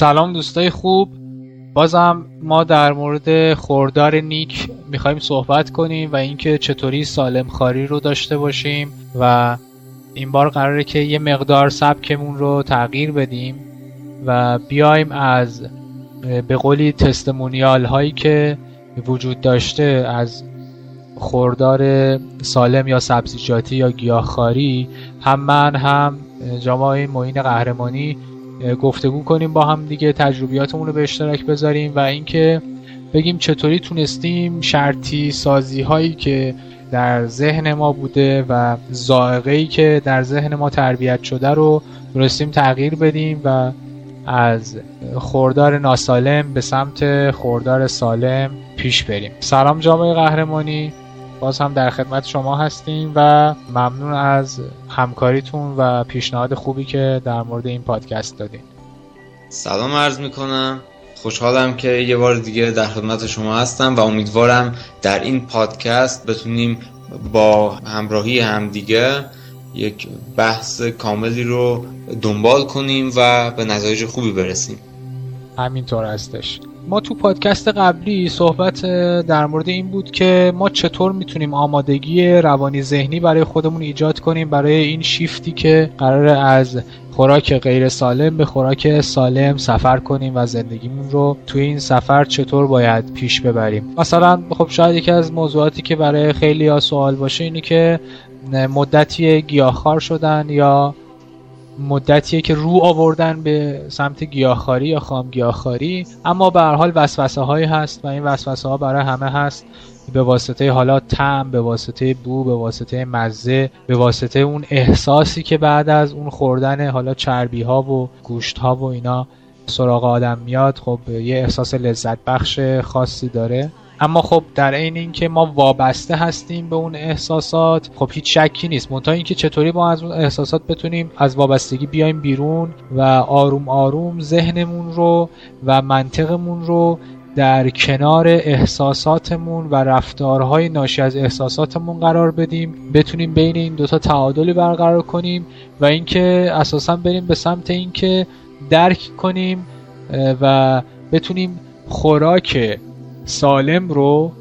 سلام دوستای خوب. بازم ما در مورد خوردار نیک می‌خوایم صحبت کنیم و اینکه چطوری سالم خاری رو داشته باشیم و این بار قراره که یه مقدار سبکمون رو تغییر بدیم و بیایم از به قولی تستمونیال هایی که وجود داشته از خوردار سالم یا سبزیجاتی یا گیاهخواری هم من هم جامعه معین قهرمانی گفتگو کنیم با هم دیگه تجربیاتمون رو به اشتراک بذاریم و اینکه بگیم چطوری تونستیم شرطی سازی هایی که در ذهن ما بوده و زائقه ای که در ذهن ما تربیت شده رو درستیم تغییر بدیم و از خوردار ناسالم به سمت خوردار سالم پیش بریم. سلام جامعه قهرمانی. باز هم در خدمت شما هستیم و ممنون از همکاریتون و پیشنهاد خوبی که در مورد این پادکست دادین. سلام عرض می‌کنم. خوشحالم که یه بار دیگه در خدمت شما هستم و امیدوارم در این پادکست بتونیم با همراهی همدیگه یک بحث کاملی رو دنبال کنیم و به نتایج خوبی برسیم. همینطور هستش. ما تو پادکست قبلی صحبت در مورد این بود که ما چطور می‌تونیم آمادگی روانی ذهنی برای خودمون ایجاد کنیم برای این شیفتی که قرار از خوراک غیر سالم به خوراک سالم سفر کنیم و زندگیمون رو تو این سفر چطور باید پیش ببریم. مثلا خب شاید یکی از موضوعاتی که برای خیلی ها سوال باشه اینه که مدتی گیاهخوار شدن یا مدتیه که رو آوردن به سمت گیاهخواری یا خام گیاهخواری. اما به هر حال وسوسه هایی هست و این وسوسه ها برای همه هست. به واسطه حالا تم به واسطه بو به واسطه مزه به واسطه اون احساسی که بعد از اون خوردن حالا چربی ها و گوشت ها و اینا سراغ آدم میاد خب یه احساس لذت بخش خاصی داره. اما خب در عین اینکه ما وابسته هستیم به اون احساسات خب هیچ شکی نیست. منتها اینکه چطوری ما از اون احساسات بتونیم از وابستگی بیایم بیرون و آروم آروم ذهنمون رو و منطقمون رو در کنار احساساتمون و رفتارهای ناشی از احساساتمون قرار بدیم. بتونیم بین این دوتا تعادلی برقرار کنیم و اینکه اساسا بریم به سمت اینکه درک کنیم و بتونیم خوراک سالم رو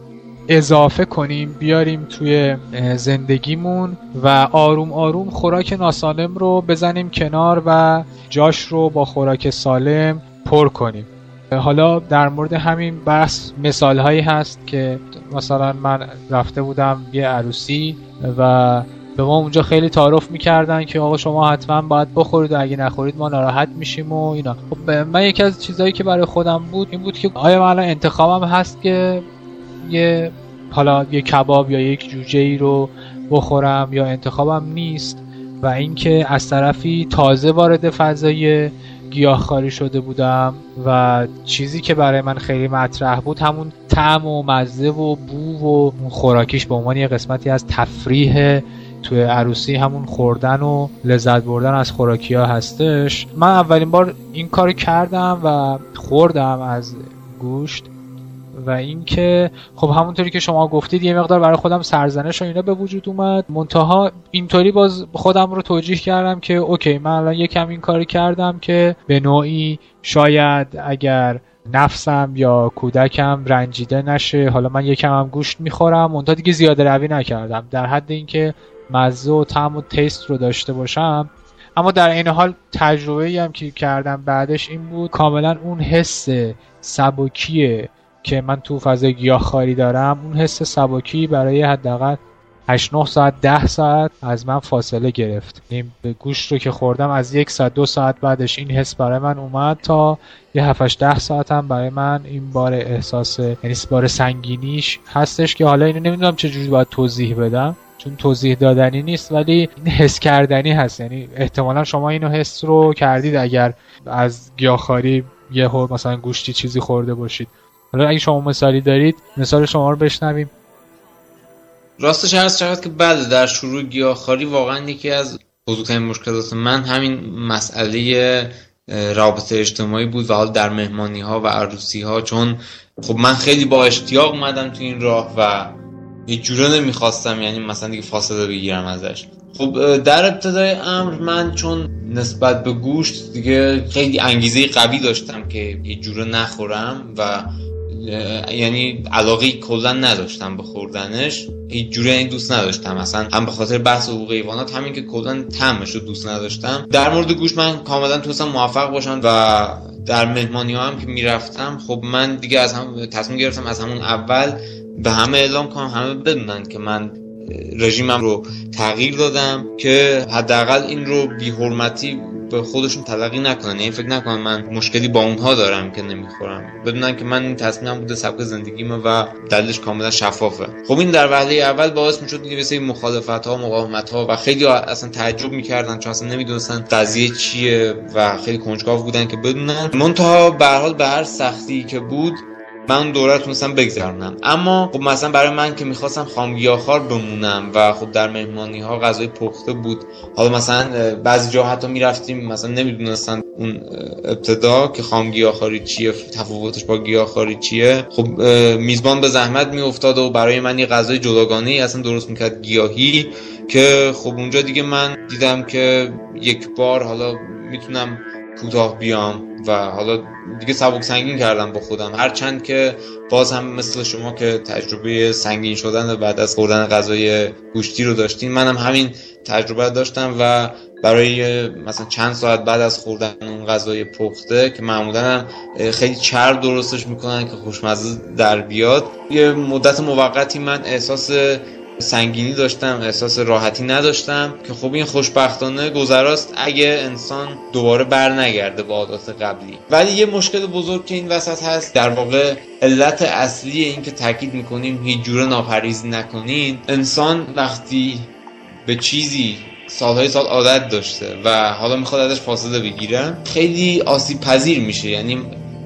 اضافه کنیم بیاریم توی زندگیمون و آروم آروم خوراک ناسالم رو بزنیم کنار و جاش رو با خوراک سالم پر کنیم. حالا در مورد همین بحث مثال هایی هست که مثلا من رفته بودم یه عروسی و به ما اونجا خیلی تعارف می‌کردن که آقا شما حتما باید بخورید و اگه نخورید ما ناراحت میشیم و اینا. خب من یکی از چیزهایی که برای خودم بود این بود که آیا من انتخابم هست که یه حالا یه کباب یا یک جوجه ای رو بخورم یا انتخابم نیست و اینکه از طرفی تازه وارد فضای گیاهخواری شده بودم و چیزی که برای من خیلی مطرح بود همون طعم و مزه و بو و خوراکیش به عنوان یه قسمتی از تفریح توی عروسی همون خوردن و لذت بردن از خوراکی ها هستش. من اولین بار این کار کردم و خوردم از گوشت و اینکه خب همونطوری که شما گفتید یه مقدار برای خودم سرزنش و اینا به وجود اومد. منتها اینطوری باز خودم رو توجیه کردم که اوکی من الان یکم این کاری کردم که به نوعی شاید اگر نفسم یا کودکم رنجیده نشه حالا من یکم هم گوشت می‌خورم منتها دیگه زیاده روی نکردم. در حد اینکه مزه و طعم و تیست رو داشته باشم. اما در این حال تجربه هم که کردم بعدش این بود کاملا اون حس سبکیه که من تو فضای گیاهخواری دارم. اون حس سبکی برای حداقل 8 9 ساعت 10 ساعت از من فاصله گرفت. این گوشت رو که خوردم از یک ساعت دو ساعت بعدش این حس برای من اومد تا یه 7 ده ساعت هم برای من این بار احساس یعنی بار سنگینیش هستش که حالا اینو نمی‌دونم چجوری باید توضیح بدم. چون توضیح دادنی نیست ولی این حس کردنی هست. یعنی احتمالا شما اینو حس رو کردید اگر از گیاهخواری یه مثلا گوشتی چیزی خورده باشید. حالا اگه شما مثالی دارید مثال شما رو بشنویم. راستش هست شود که بعد در شروع گیاهخواری واقعا یکی از بزرگترین مشکلات من همین مسئله رابطه اجتماعی بود و حال در مهمانی ها و عروسی ها چون خب من خیلی با اشتیاق اومدم تو این راه و یه جوره نمی‌خواستم یعنی مثلا دیگه فاصله بگیرم ازش. خب در ابتدای امر من چون نسبت به گوشت دیگه خیلی انگیزه قوی داشتم که یه جوره نخورم و یعنی علاقه کلا نداشتم به خوردنش هیچ جوری این دوست نداشتم. مثلا هم به خاطر بحث حقوق حیوانات همین که کلا طعمش رو دوست نداشتم. در مورد گوش من کاملا تونستم موفق باشم و در مهمانی ها هم که می‌رفتم خب من دیگه از هم تصمیم گرفتم از همون اول به همه اعلام کنم همه بدونن که من رژیمم رو تغییر دادم که حداقل این رو بی حرمتی به خودشون تلقی نکنن. یعنی فکر نکنن من مشکلی با اونها دارم که نمی‌خورم. بدونن که من این تصمیمم بوده سبک زندگیمه و دلیلش کاملا شفافه. خب این در وهله اول باعث می‌شد که مثل مخالفت ها مقاومت ها و خیلی اصلا تعجب می‌کردن چون اصلا نمی‌دونستن قضیه چیه و خیلی کنجکاو بودن که بدونن. منتها به حال به هر سختی که بود من دوره تونستم بگذرونم. اما خب مثلا برای من که می‌خواستم خامگیاخوار بمونم و خب در مهمانی ها غذای پخته بود. حالا مثلا بعضی جا حتی می‌رفتیم مثلا نمی‌دونستن اون ابتدا که خامگیاخواری چیه تفاوتش با گیاهخواری چیه. خب میزبان به زحمت میافتاد و برای من یه غذای جداگانه ای اصلا درست می‌کرد گیاهی که خب اونجا دیگه من دیدم که یک بار حالا می‌تونم کوتاه بیام. و حالا دیگه سبک سنگین کردم با خودم. هرچند که باز هم مثل شما که تجربه سنگین شدن بعد از خوردن غذای گوشتی رو داشتین منم همین تجربه داشتم و برای مثلا چند ساعت بعد از خوردن اون غذای پخته که معمولا هم خیلی چرب درستش می‌کنن که خوشمزه در بیاد. یه مدت موقتی من احساس سنگینی داشتم احساس راحتی نداشتم که خب این خوشبختانه گذراست اگه انسان دوباره بر نگرده به عادات قبلی. ولی یه مشکل بزرگ که این وسط هست در واقع علت اصلی این که تاکید می‌کنیم هیچ جوره ناپریزی نکنین انسان وقتی به چیزی سالهای سال عادت داشته و حالا می‌خواد ازش فاصله بگیره خیلی آسیب پذیر میشه. یعنی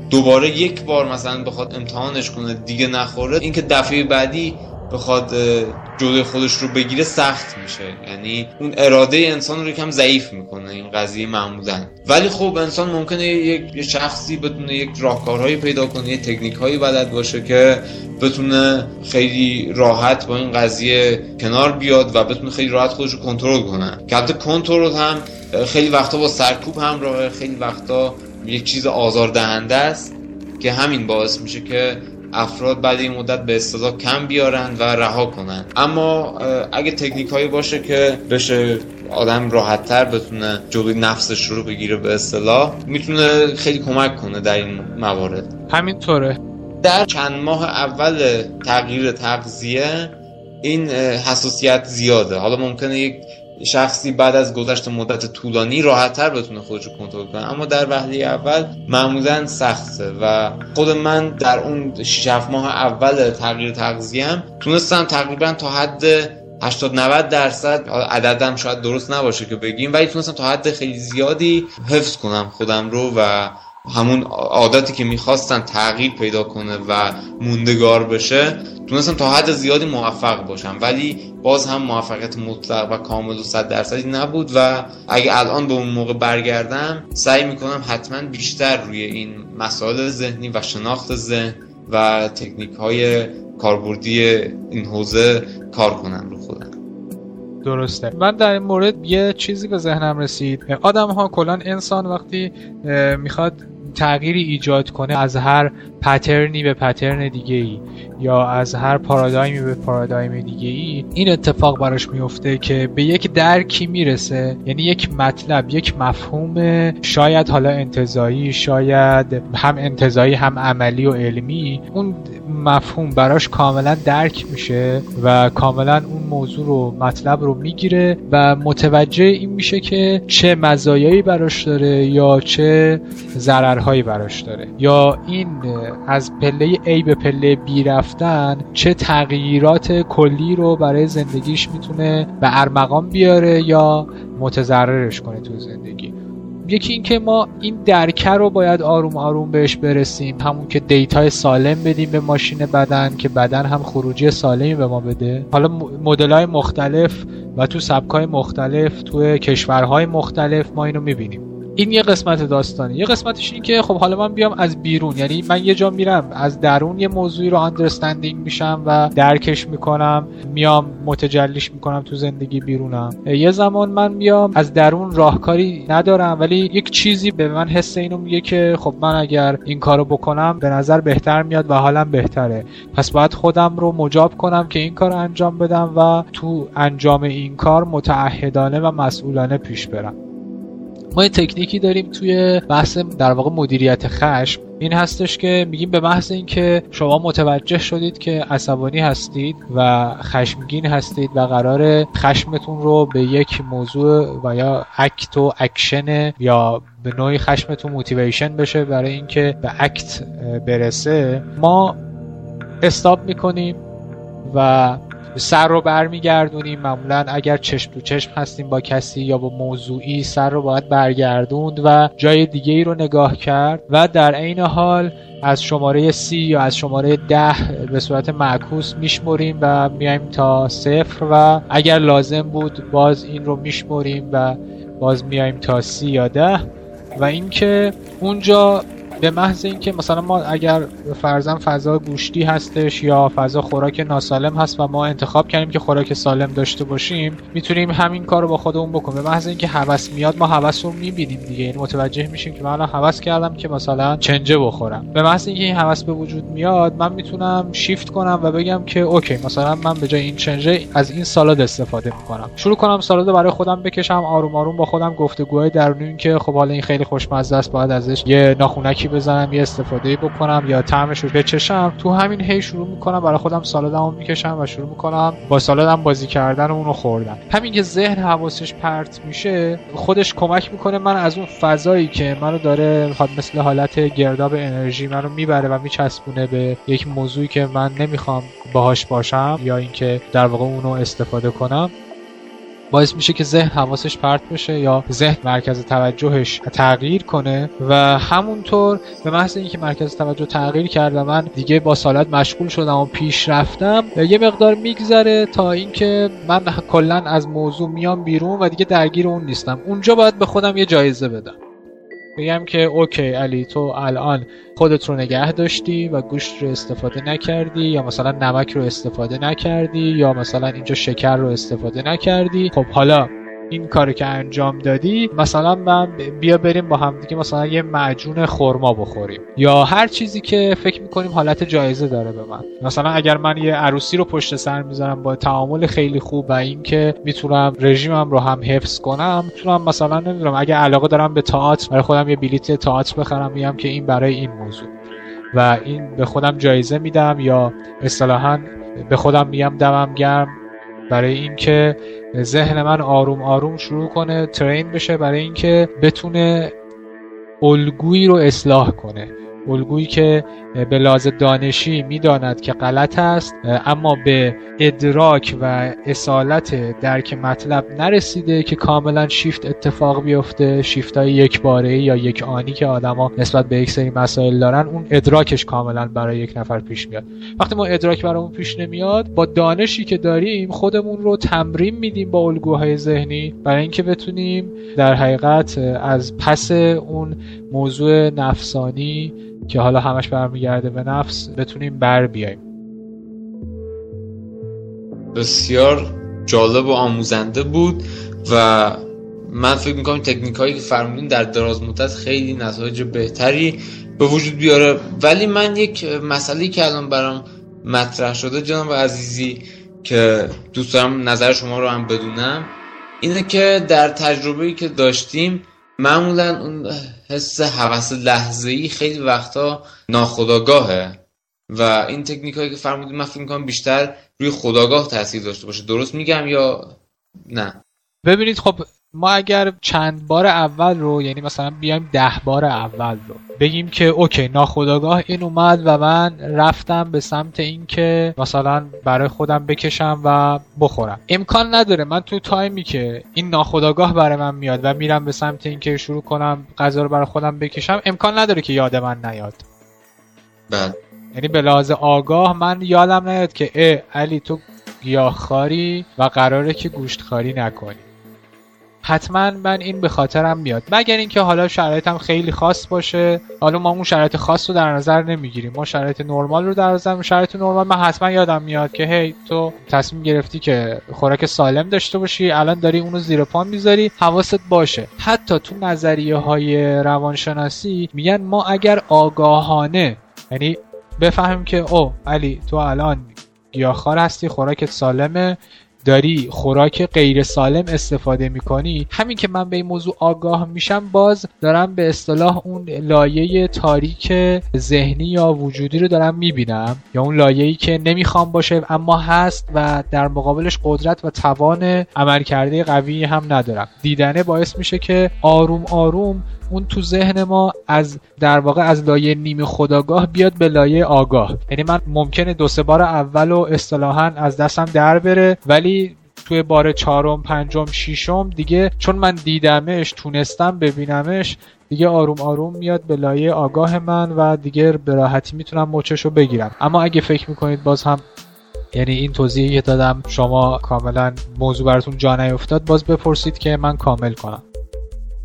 دوباره یک بار مثلا بخواد امتحانش کنه دیگه نخوره اینکه دفعه بعدی بخواد جلوی خودش رو بگیره سخت میشه. یعنی اون اراده انسان رو یکم ضعیف می‌کنه این قضیه معمولا. ولی خب انسان ممکنه یک شخصی بتونه یک راهکارهایی پیدا کنه یک تکنیک هایی بلد باشه که بتونه خیلی راحت با این قضیه کنار بیاد و بتونه خیلی راحت خودش رو کنترل کنه. که کنترل هم خیلی وقتا با سرکوب همراهه. خیلی وقتا یک چیز آزار دهنده است که همین باعث میشه که افراد بعد این مدت به اصطلاح کم بیارن و رها کنن. اما اگه تکنیک هایی باشه که بشه آدم راحت تر بتونه جلوی نفسش رو بگیره به اصطلاح می‌تونه خیلی کمک کنه در این موارد. همینطوره. در چند ماه اول تغییر تغذیه این حساسیت زیاده. حالا ممکنه یک شخصی بعد از گذشت مدت طولانی راحتتر بتونه خودش رو کنترل کنه. اما در وهله اول معمولا سخته و خود من در اون 6 ماه اول تغییر تغذیه‌ام تونستم تقریبا تا حد 80 90 درصد عددم شاید درست نباشه که بگیم ولی تونستم تا حد خیلی زیادی حفظ کنم خودم رو و همون عادتی که می‌خواستم تغییر پیدا کنه و موندگار بشه تونستم تا حد زیادی موفق باشم ولی باز هم موفقیت مطلق و کامل و صد درصدی نبود و اگه الان به اون موقع برگردم سعی می‌کنم حتما بیشتر روی این مسائل ذهنی و شناخت ذهن و تکنیک های کاربردی این حوزه کار کنم رو خودم. درسته. من در این مورد یه چیزی به ذهنم رسید. آدم ها کلا انسان وقتی می‌خواد تغییری ایجاد کنه از هر پترنی به پترن دیگه ای یا از هر پارادایمی به پارادایم دیگه ای این اتفاق براش میفته که به یک درکی می‌رسه یعنی یک مطلب یک مفهوم شاید حالا انتظایی شاید هم انتظایی هم عملی و علمی اون مفهوم براش کاملا درک میشه و کاملا اون موضوع رو مطلب رو می‌گیره و متوجه این میشه که چه مزایایی براش داره یا چه ضررهایی براش داره. یا این از پله A به پله B رفتن چه تغییرات کلی رو برای زندگیش می‌تونه به ارمغان بیاره یا متضررش کنه تو زندگی. یکی اینکه ما این درکه رو باید آروم آروم بهش برسیم. همون که data ی سالم بدیم به ماشین بدن که بدن هم خروجی سالمی به ما بده. حالا مدل های مختلف و تو سبکای مختلف تو کشورهای مختلف ما اینو می‌بینیم. این یه قسمت داستانه یه قسمتش این که خب حالا من بیام از بیرون. یعنی من یه جا میرم از درون یه موضوعی رو understanding میشم و درکش می‌کنم میام متجلیش می‌کنم تو زندگی بیرونم. یه زمان من میام از درون راهکاری ندارم ولی یک چیزی به من حس اینو میگه که خب من اگر این کارو بکنم به نظر بهتر میاد و حالم بهتره. پس باید خودم رو مجاب کنم که این کار انجام بدم و تو انجام این کار متعهدانه و مسئولانه پیش برم. ما یه تکنیکی داریم توی بحث در واقع مدیریت خشم. این هستش که میگیم به محض اینکه شما متوجه شدید که عصبانی هستید و خشمگین هستید و قرار خشمتون رو به یک موضوع و یا act و اکشن یا به نوعی خشمتون motivation بشه برای اینکه به act برسه ما استاب می‌کنیم و سر رو برمیگردونیم. معمولا اگر چشم تو چشم هستیم با کسی یا با موضوعی سر رو باید برگردوند و جای دیگه ای رو نگاه کرد و در عین حال از شماره سی یا از شماره ده به صورت معکوس میشمریم و میایم تا صفر و اگر لازم بود باز این رو میشمریم و باز میایم تا سی یا ده. و اینکه اونجا به محض اینکه مثلا ما اگر فرضاً فضا گوشتی هستش یا فضا خوراک ناسالم هست و ما انتخاب کردیم که خوراک سالم داشته باشیم می‌تونیم همین کار رو با خودمون بکنیم. به محض اینکه هوس میاد ما هوس رو می‌بینیم دیگه. یعنی متوجه میشیم که من الان هوس کردم که مثلا چنجه بخورم. به محض اینکه این هوس به وجود میاد من می‌تونم شیفت کنم و بگم که اوکی مثلا من به جای این چنجه از این سالاد استفاده می‌کنم. شروع کنم سالاد برای خودم بکشم آروم آروم با خودم گفتگوهای درونی که خب حالا این خیلی خوشمزه است باید ازش یه ناخونکی بزنم یه استفاده بکنم یا طعمش رو بچشم. تو همین هی شروع می‌کنم برای خودم سالادمو می‌کشم و شروع می‌کنم با سالادم بازی کردن و اونو خوردن. همین که ذهن حواسش پرت میشه خودش کمک می‌کنه من از اون فضایی که منو داره می‌خواد مثل حالت گرداب انرژی منو می‌بره و میچسبونه به یک موضوعی که من نمی‌خوام باهاش باشم یا اینکه در واقع اونو استفاده کنم. باعث میشه که ذهن حواسش پرت بشه یا ذهن مرکز توجهش تغییر کنه و همونطور به محض اینکه مرکز توجه تغییر کرد و من دیگه با سالت مشغول شدم و پیش رفتم یه مقدار میگذره تا اینکه من کلا از موضوع میام بیرون و دیگه درگیر اون نیستم. اونجا باید به خودم یه جایزه بدم. بگم که اوکی علی تو الان خودت رو نگه داشتی و گوشت رو استفاده نکردی یا مثلا نمک رو استفاده نکردی یا مثلا اینجا شکر رو استفاده نکردی؟ خب حالا این کاری که انجام دادی مثلا من بیا بریم با هم دیگه مثلا یه معجون خورما بخوریم. یا هر چیزی که فکر می‌کنیم حالت جایزه داره به من. مثلا اگر من یه عروسی رو پشت سر می‌ذارم با تعامل خیلی خوب و اینکه می‌تونم رژیمم رو هم حفظ کنم می‌تونم مثلا نمی‌دونم اگه علاقه دارم به تئاتر برای خودم یه بلیت تئاتر بخرم میگم که این برای این موضوع. و این به خودم جایزه میدم یا اصطلاحا به خودم میگم دمم گرم برای اینکه ذهن من آروم آروم شروع کنه ترین بشه برای اینکه بتونه الگویی رو اصلاح کنه. الگویی که به لحاظ دانشی می‌داند که غلط است اما به ادراک و اصالت درک مطلب نرسیده که کاملا شیفت اتفاق بیفته شیفت های یک باره یا یک آنی که آدما نسبت به یک سری مسائل دارن اون ادراکش کاملا برای یک نفر پیش میاد. وقتی ما ادراک برامون پیش نمیاد با دانشی که داریم خودمون رو تمرین میدیم با الگوهای ذهنی برای اینکه بتونیم در حقیقت از پس اون موضوع نفسانی که حالا همش برمیگرده به نفس بتونیم بر بیایم. بسیار جالب و آموزنده بود و من فکر می‌کنم تکنیک هایی که فرمودین در دراز مدت خیلی نتایج بهتری به وجود بیاره. ولی من یک مسئله که الان برام مطرح شده جناب عزیزی که دوست دارم نظر شما رو هم بدونم اینه که در تجربه که داشتیم معمولا اون حس حوث لحظه ای خیلی وقتا ناخداگاهه و این تکنیک هایی که فرمودید من فکر می‌کنم بیشتر روی خداگاه تاثیر داشته باشه. درست میگم یا نه؟ ببینید خب ما اگر چند بار اول رو یعنی مثلا بیایم ده بار اول رو بگیم که اوکی ناخداگاه این اومد و من رفتم به سمت اینکه مثلا برای خودم بکشم و بخورم. امکان نداره. من تو تایمی که این ناخداگاه برای من میاد و میرم به سمت اینکه شروع کنم غذا رو برای خودم بکشم امکان نداره که یاد من نیاد. بله. یعنی به لحاظ آگاه من یادم نیاد که اه علی تو گیاهخواری و قراره که گوشتخواری نکنی. حتما من این به خاطرم میاد. مگر اینکه حالا شرایطم خیلی خاص باشه. حالا ما اون شرایط خاص رو در نظر نمی‌گیریم. ما شرایط نرمال رو در نظر شرایط نرمال من حتما یادم میاد که هی تو تصمیم گرفتی که خوراک سالم داشته باشی. الان داری اونو زیر پا می‌ذاری. حواست باشه. حتی تو نظریه های روانشناسی میگن ما اگر آگاهانه یعنی بفهمیم که او علی تو الان گیاهخوار هستی خوراکت سالمه. داری خوراک غیر سالم استفاده می‌کنی همین که من به این موضوع آگاه میشم باز دارم به اصطلاح اون لایه تاریک ذهنی یا وجودی رو دارم می‌بینم یا اون لایه‌ای که نمی‌خوام باشه اما هست و در مقابلش قدرت و توان عملکرده قوی هم ندارم. دیدنه باعث میشه که آروم آروم اون تو ذهن ما از در واقع از لایه نیمه خداگاه بیاد به لایه آگاه. یعنی من ممکنه دو سه بار اول و اصطلاحا از دستم در بره ولی توی بار چهارم پنجم ششم دیگه چون من دیدمش تونستم ببینمش دیگه آروم آروم میاد به لایه آگاه من و دیگه به راحتی می‌تونم مچش رو بگیرم. اما اگه فکر می‌کنید باز هم یعنی این توضیحی که دادم شما کاملا موضوع براتون جا نیفتاد باز بپرسید که من کامل کنم.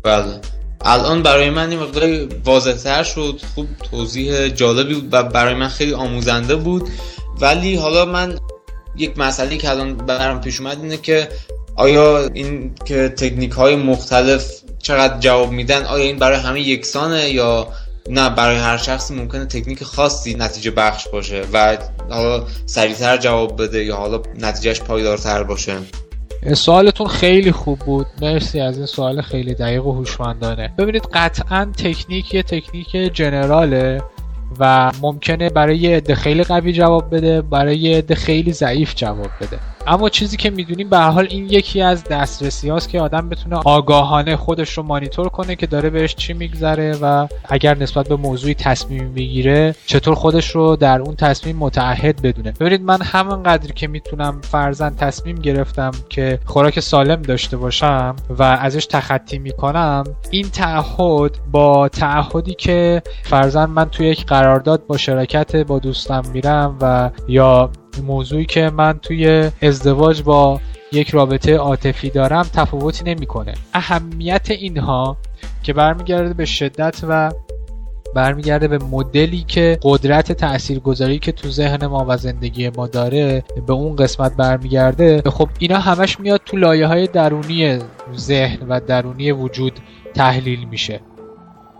بله. الان برای من این مقدار واضحتر شد. خوب توضیح جالبی بود و برای من خیلی آموزنده بود. ولی حالا من یک مسئله که الان برام پیش اومد اینه که آیا این که تکنیک های مختلف چقدر جواب میدن آیا این برای همه یکسانه یا نه؟ برای هر شخصی ممکنه تکنیک خاصی نتیجه بخش باشه و حالا سریعتر جواب بده یا حالا نتیجهش پایدارتر باشه. سوالتون خیلی خوب بود. مرسی از این سوال خیلی دقیق و هوشمندانه. ببینید قطعا تکنیک یه تکنیک جنراله و ممکنه برای یه خیلی قوی جواب بده برای یه عده خیلی ضعیف جواب بده. اما چیزی که می‌دونیم به حال این یکی از دسترسی هاست که آدم بتونه آگاهانه خودش رو مانیتور کنه که داره بهش چی میگذره و اگر نسبت به موضوعی تصمیم می‌گیره چطور خودش رو در اون تصمیم متعهد بدونه. ببینید من همون قدری که می‌تونم فرزن تصمیم گرفتم که خوراک سالم داشته باشم و ازش تخطی می‌کنم این تعهد با تعهدی که فرزن من توی یک قرارداد با شرکت با دوستم میرم و یا موضوعی که من توی ازدواج با یک رابطه عاطفی دارم تفاوتی نمی‌کنه. اهمیت اینها که برمیگرده به شدت و برمیگرده به مدلی که قدرت تاثیرگذاری که تو ذهن ما و زندگی ما داره به اون قسمت برمیگرده. خب اینا همش میاد تو لایه های درونی ذهن و درونی وجود تحلیل میشه.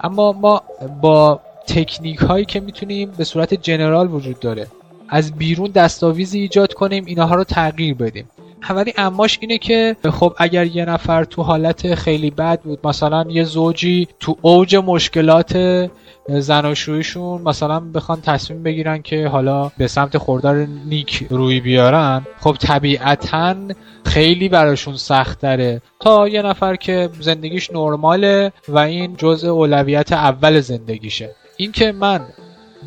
اما ما با تکنیک هایی که می‌تونیم به صورت جنرال وجود داره. از بیرون دستاویزی ایجاد کنیم اینها رو تغییر بدیم. ولی اماش اینه که خب اگر یه نفر تو حالت خیلی بد بود مثلا یه زوجی تو اوج مشکلات زناشویشون مثلا بخوان تصمیم بگیرن که حالا به سمت خوردار نیک روی بیارن خب طبیعتا خیلی براشون سخت داره تا یه نفر که زندگیش نرماله و این جزء اولویت اول زندگیشه. اینکه من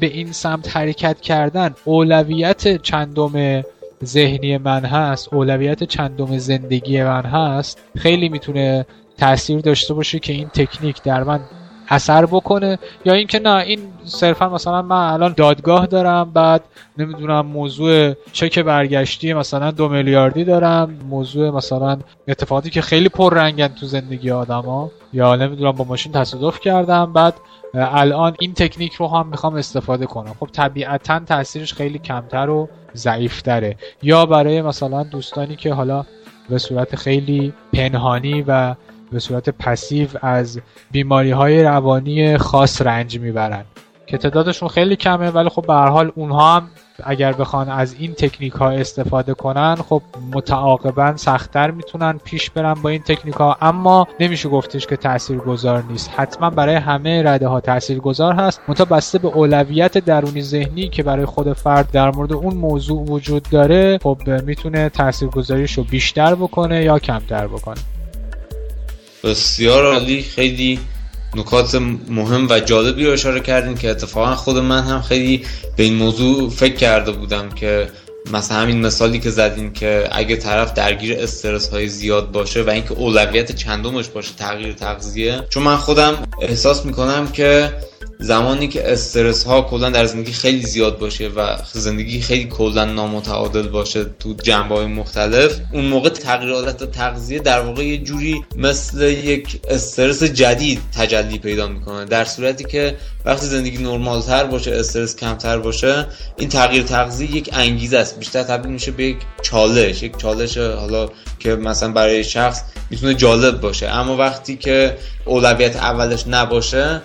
به این سمت حرکت کردن اولویت چندم ذهنی من هست اولویت چندم زندگی من هست. خیلی می‌تونه تاثیر داشته باشه که این تکنیک در من اثر بکنه یا اینکه نه این صرفا مثلا من الان دادگاه دارم بعد نمی‌دونم موضوع چک برگشتی مثلا دو میلیاردی دارم موضوع مثلا اتفاقاتی که خیلی پررنگن تو زندگی آدما یا نمی‌دونم با ماشین تصادف کردم بعد الان این تکنیک رو هم می‌خوام استفاده کنم. خب طبیعتا تاثیرش خیلی کمتر و ضعیفتره. یا برای مثلا دوستانی که حالا به صورت خیلی پنهانی و به صورت پسیو از بیماری های روانی خاص رنج می‌برن. که تعدادشون خیلی کمه ولی خب به هر حال اونها هم اگر بخوان از این تکنیک ها استفاده کنن خب متعاقبا سختتر می‌تونن پیش برن با این تکنیک ها اما نمیشه گفتش که تأثیر گذار نیست. حتما برای همه رده ها تأثیر گذار هست. منتها به اولویت درونی ذهنی که برای خود فرد در مورد اون موضوع وجود داره خب می‌تونه تاثیرگذاریش رو بیشتر بکنه یا کمتر بکنه. بسیار عالی. خیلی نکات مهم و جالبی رو اشاره کردیم که اتفاقا خود من هم خیلی به این موضوع فکر کرده بودم که مثلا همین مثالی که زدیم که اگه طرف درگیر استرس های زیاد باشه و اینکه اولویت چندمش باشه تغییر تغذیه. چون من خودم احساس می‌کنم که زمانی که استرس ها کلا در زندگی خیلی زیاد باشه و زندگی خیلی کلا نامتعادل باشه تو جنبه های مختلف اون موقع تغییرات تغذیه در واقع یه جوری مثل یک استرس جدید تجلی پیدا می‌کنه. در صورتی که وقتی زندگی نرمال تر باشه استرس کمتر باشه این تغییر تغذیه یک انگیزه است. بیشتر تبدیل میشه به یک چالش. یک چالش حالا که مثلا برای شخص می‌تونه جالب باشه. اما وقتی که اولویت اولش نباشه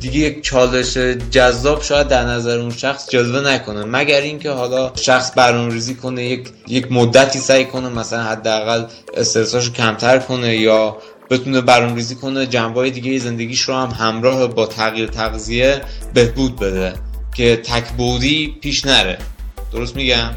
دیگه یک چالش جذاب شاید در نظر اون شخص جلوه نکنه. مگر اینکه حالا شخص برنامه‌ریزی کنه یک یک مدتی سعی کنه مثلا حداقل استرساشو کمتر کنه یا بتونه برنامه‌ریزی کنه جنبه دیگه زندگیش رو هم همراه با تغییر تغذیه بهبود بده که تکبودی پیش نره. درست میگم؟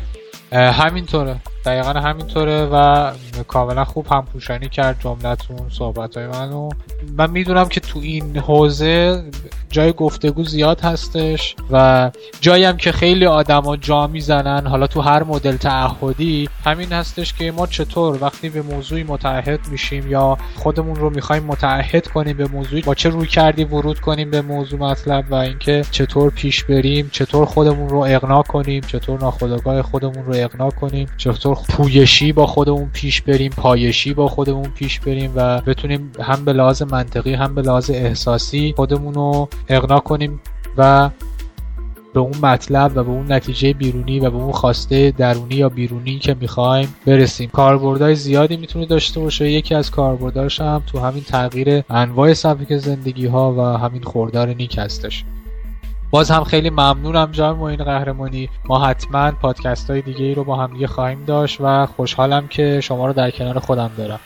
همینطوره. دقیقا همینطوره و کاملا خوب هم پوشانی کرد جملتون صحبت های منو. من می‌دونم که تو این حوزه جای گفتگو زیاد هستش و جایی هم که خیلی آدما جا می‌زنن حالا تو هر مدل تعهدی همین هستش که ما چطور وقتی به موضوعی متعهد میشیم یا خودمون رو می‌خوایم متعهد کنیم به موضوعی با چه روی کردی ورود کنیم به موضوع مطلب و اینکه چطور پیش بریم چطور خودمون رو اقناع کنیم چطور ناخودآگاه خودمون رو اقناع کنیم چطور پویشی با خودمون پیش بریم پایشی با خودمون پیش بریم و بتونیم هم به لحاظ منطقی هم به لحاظ احساسی خودمون رو اقناع کنیم و به اون مطلب و به اون نتیجه بیرونی و به اون خواسته درونی یا بیرونی که می‌خوایم برسیم. کاربردهای زیادی می‌تونه داشته باشه. یکی از کاربردهاش هم تو همین تغییر انواع سبک زندگی ها و همین خوردار نیک هستش. باز هم خیلی ممنونم جان معین قهرمانی. ما حتما پادکست های دیگه ای رو با هم دیگه خواهیم داشت و خوشحالم که شما رو در کنار خودم دارم.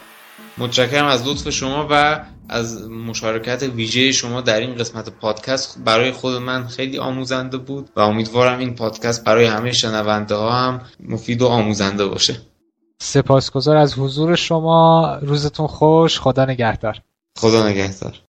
متشکرم از لطف شما و از مشارکت ویژه شما در این قسمت پادکست برای خود من خیلی آموزنده بود و امیدوارم این پادکست برای همه شنونده ها هم مفید و آموزنده باشه. سپاسگزار از حضور شما. روزتون خوش. خدا نگهدار. خدا نگهدار.